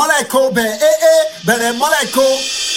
Monaco, ben, eh, eh, ben in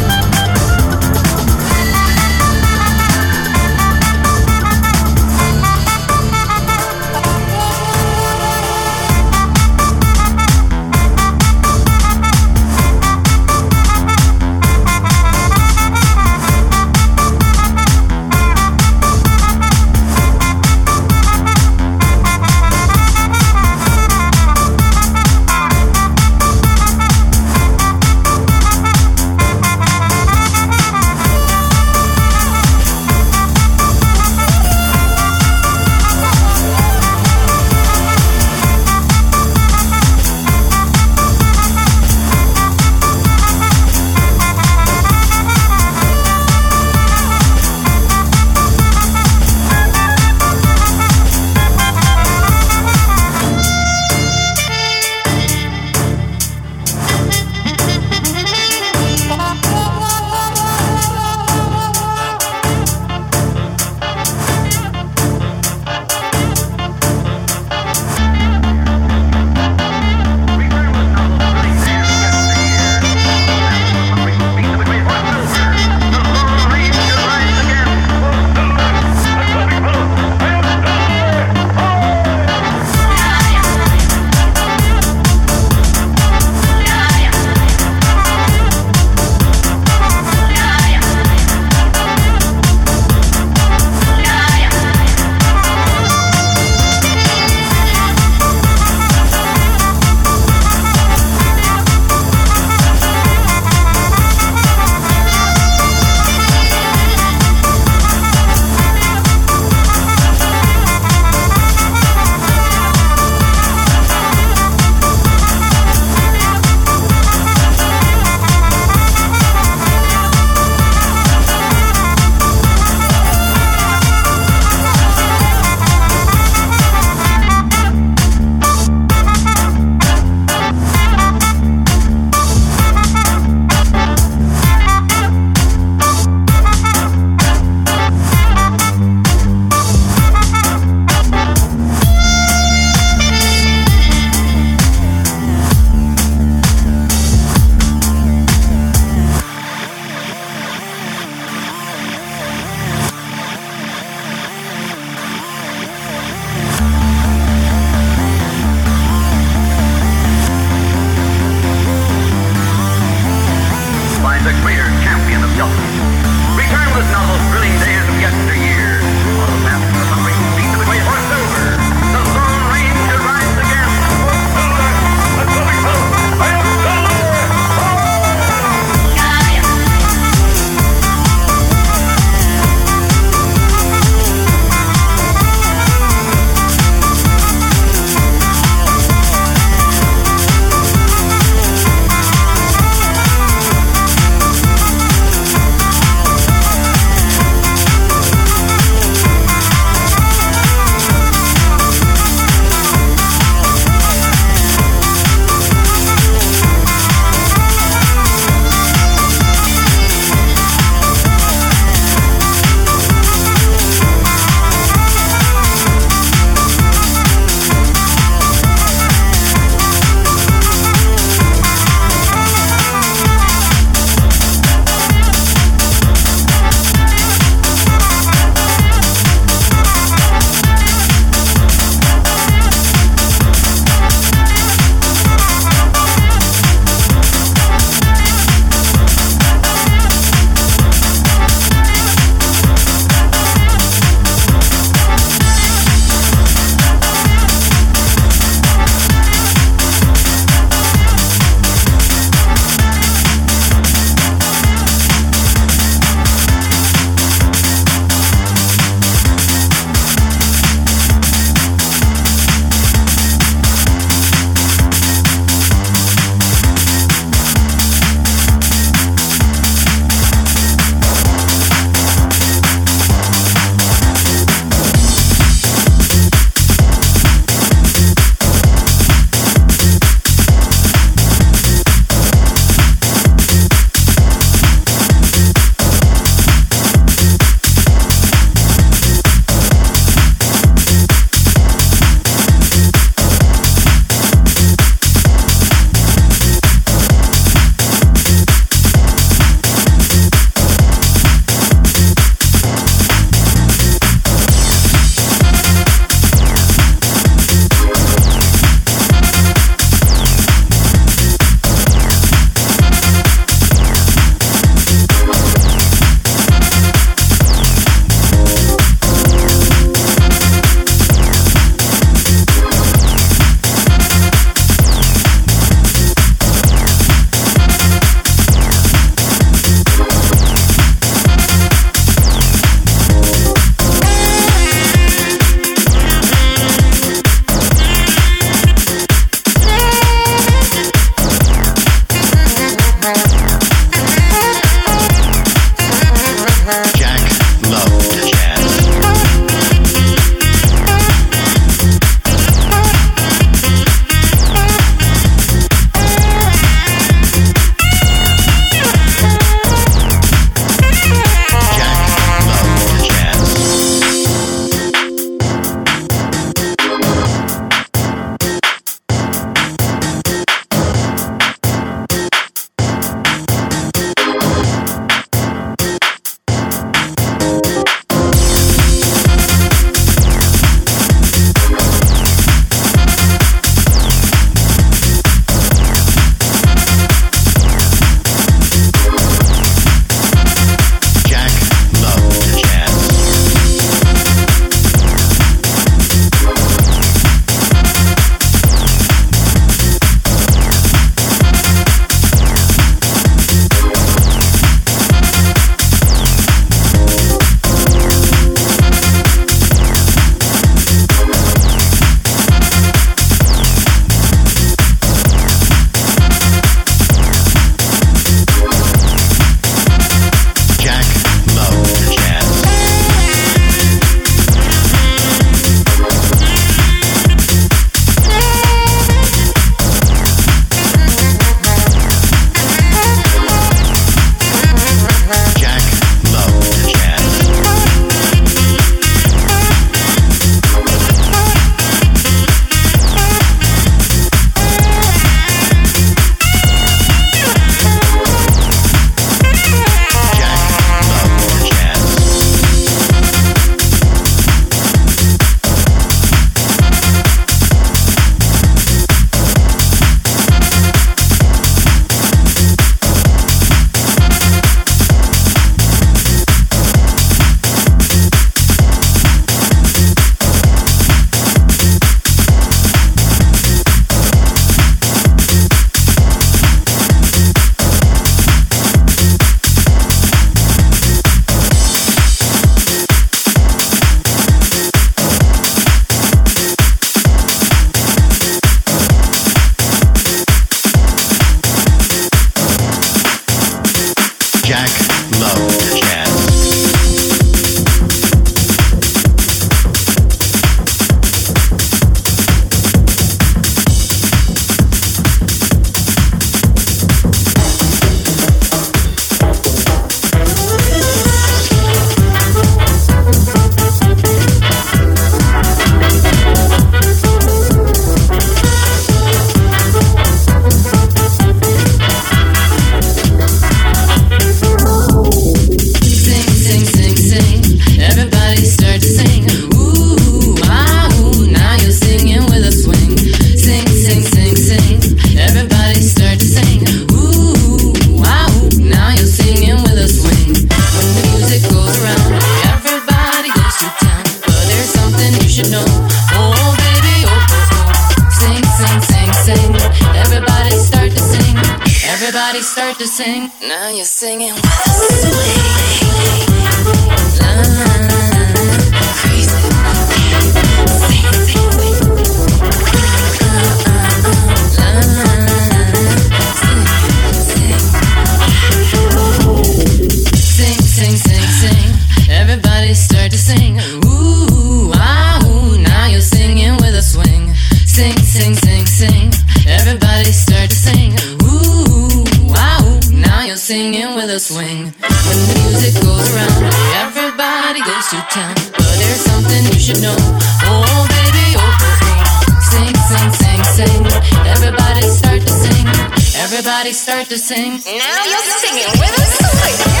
start to sing. Now you're singing with a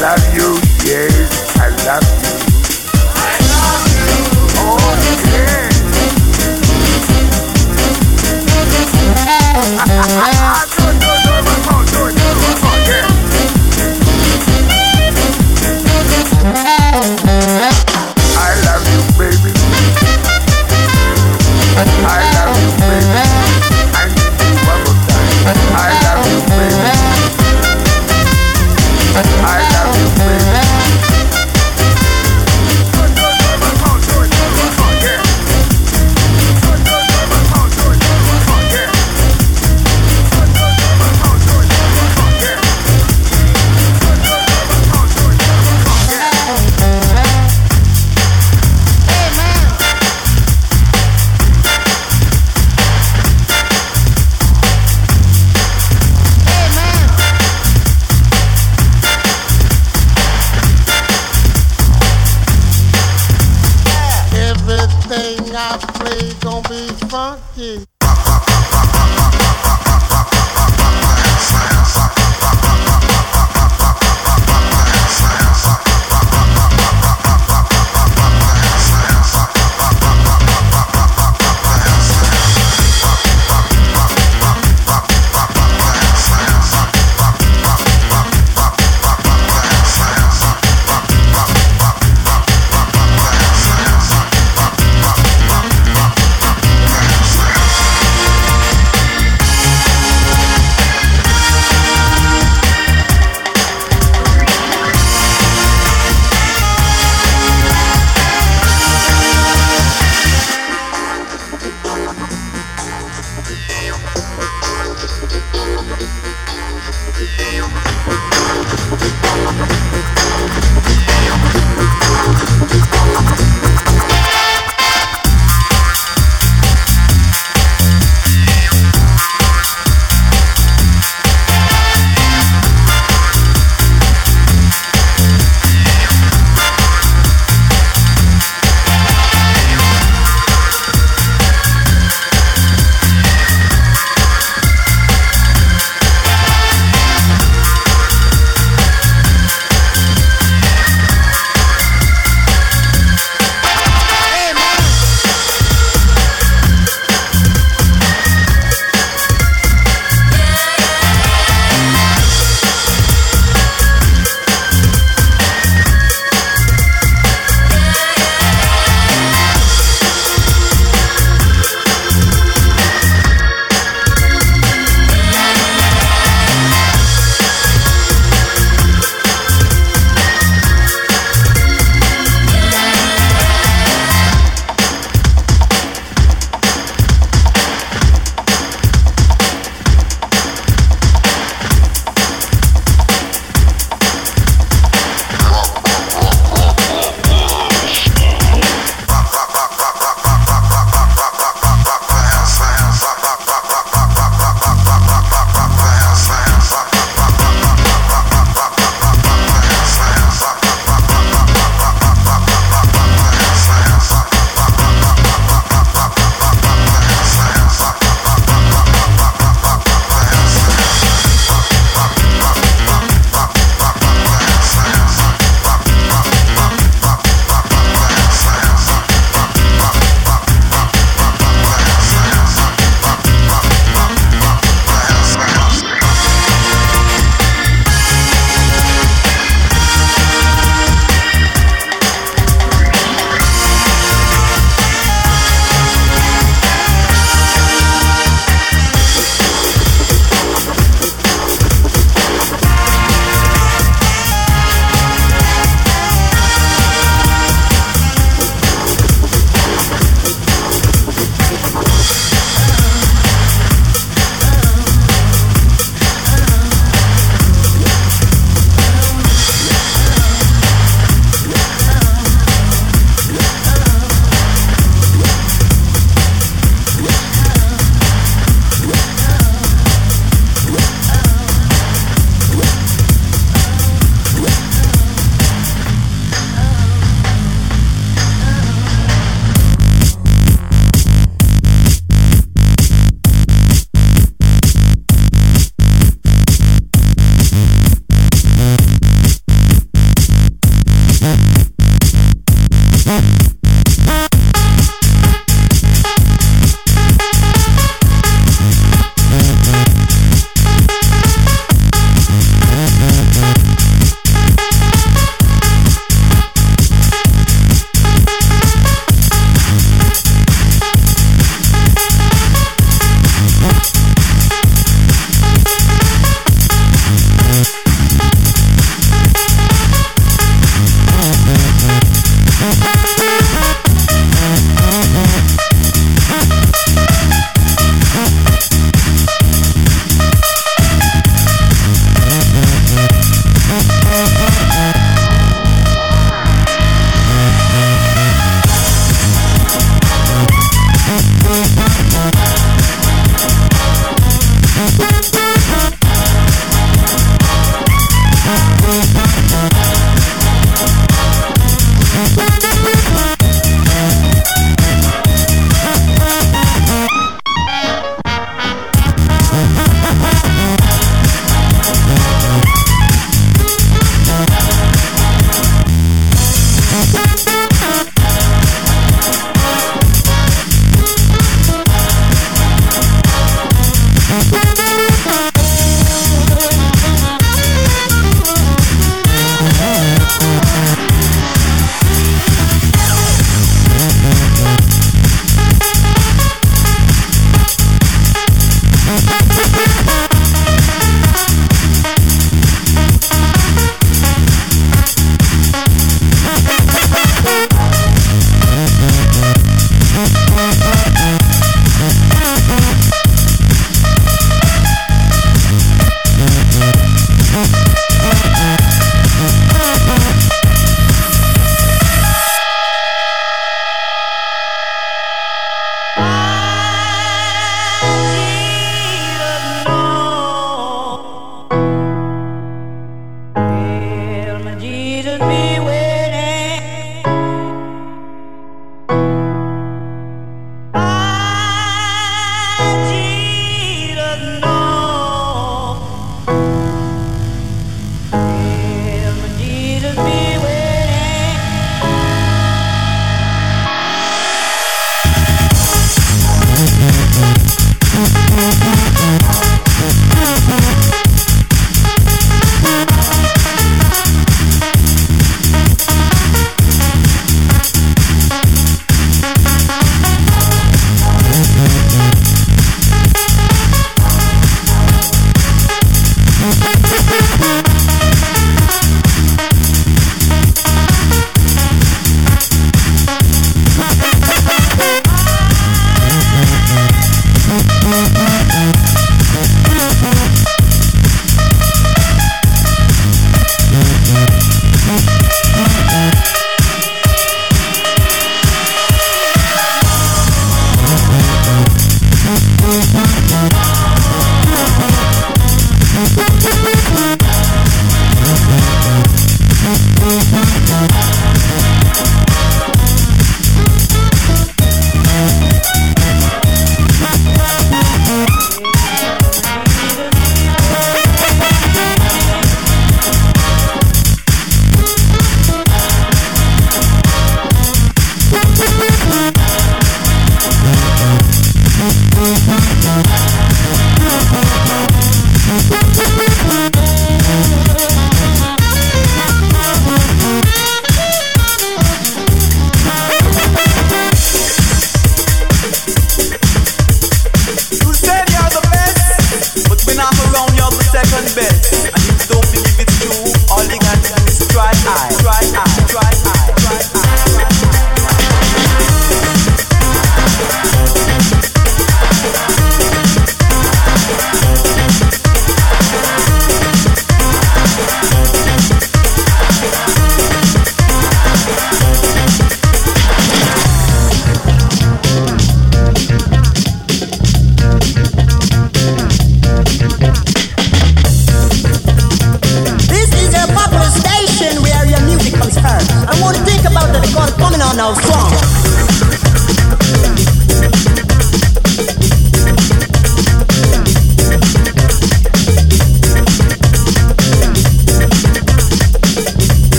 love you, yes.